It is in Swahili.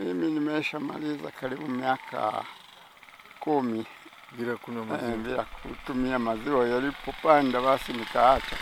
Mimi nimeshamaliza karibu miaka kumi bila kunywa eh, maziwa. bila kutumia maziwa. Yalipopanda basi nikaacha.